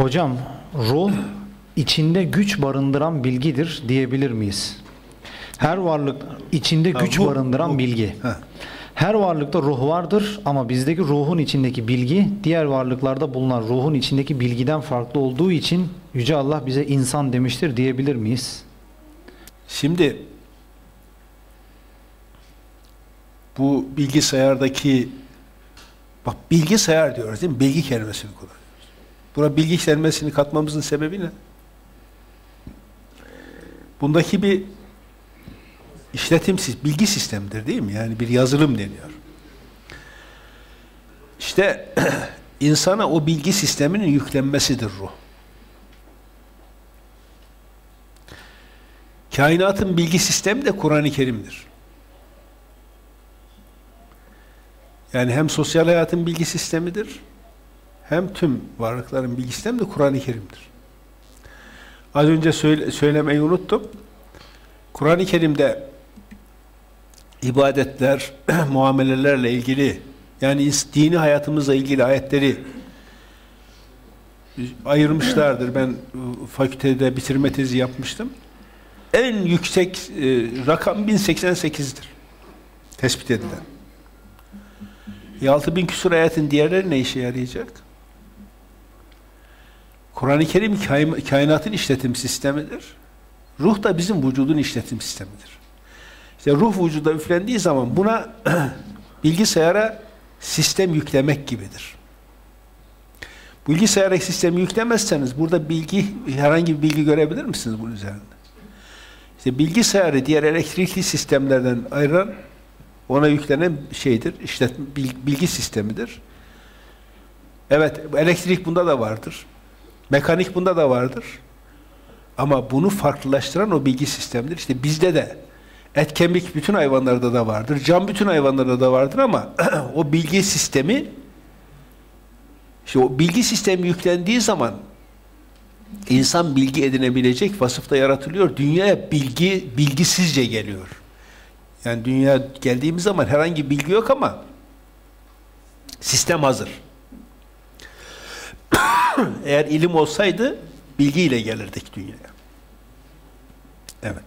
Hocam ruh içinde güç barındıran bilgidir diyebilir miyiz? Her varlık içinde Ha, güç ruh, barındıran ruh. bilgi. Ha. Her varlıkta ruh vardır ama bizdeki ruhun içindeki bilgi diğer varlıklarda bulunan ruhun içindeki bilgiden farklı olduğu için Yüce Allah bize insan demiştir diyebilir miyiz? Şimdi bu bilgisayardaki bak bilgisayar diyoruz değil mi? Bilgi kelimesini kullanıyoruz. Buna bilgi kelimesini katmamızın sebebi ne? Bundaki bir işletim bilgi sistemidir değil mi? Yani bir yazılım deniyor. İşte insana o bilgi sisteminin yüklenmesidir ruh. Kainatın bilgi sistemi de Kur'an-ı Kerim'dir. Yani hem sosyal hayatın bilgi sistemidir, hem tüm varlıkların bilgi sistemi de Kur'an-ı Kerim'dir. Az önce söyle, söylemeyi unuttum. Kur'an-ı Kerim'de ibadetler, muamelelerle ilgili yani dini hayatımızla ilgili ayetleri ayırmışlardır. Ben e, fakültede bitirme tezi yapmıştım. En yüksek e, rakam 1088'dir. Tespit edilen. E 6000 küsur ayetin diğerleri ne işe yarayacak? Kur'an-ı Kerim kain- kainatın işletim sistemidir. Ruh da bizim vücudun işletim sistemidir. İşte ruh vücuda üflendiği zaman buna bilgisayara sistem yüklemek gibidir. Bilgisayara sistemi yüklemezseniz burada bilgi herhangi bir bilgi görebilir misiniz bunun üzerinde? İşte bilgisayarı diğer elektrikli sistemlerden ayıran ona yüklenen şeydir. İşte bilgi sistemidir. Evet, elektrik bunda da vardır. Mekanik bunda da vardır. Ama bunu farklılaştıran o bilgi sistemidir. İşte bizde de et kemik bütün hayvanlarda da vardır. Can bütün hayvanlarda da vardır ama o bilgi sistemi işte o bilgi sistemi yüklendiği zaman insan bilgi edinebilecek vasıfta yaratılıyor. Dünyaya bilgi bilgisizce geliyor. Yani dünya geldiğimiz zaman herhangi bilgi yok ama sistem hazır. Eğer ilim olsaydı bilgiyle gelirdik dünyaya. Evet.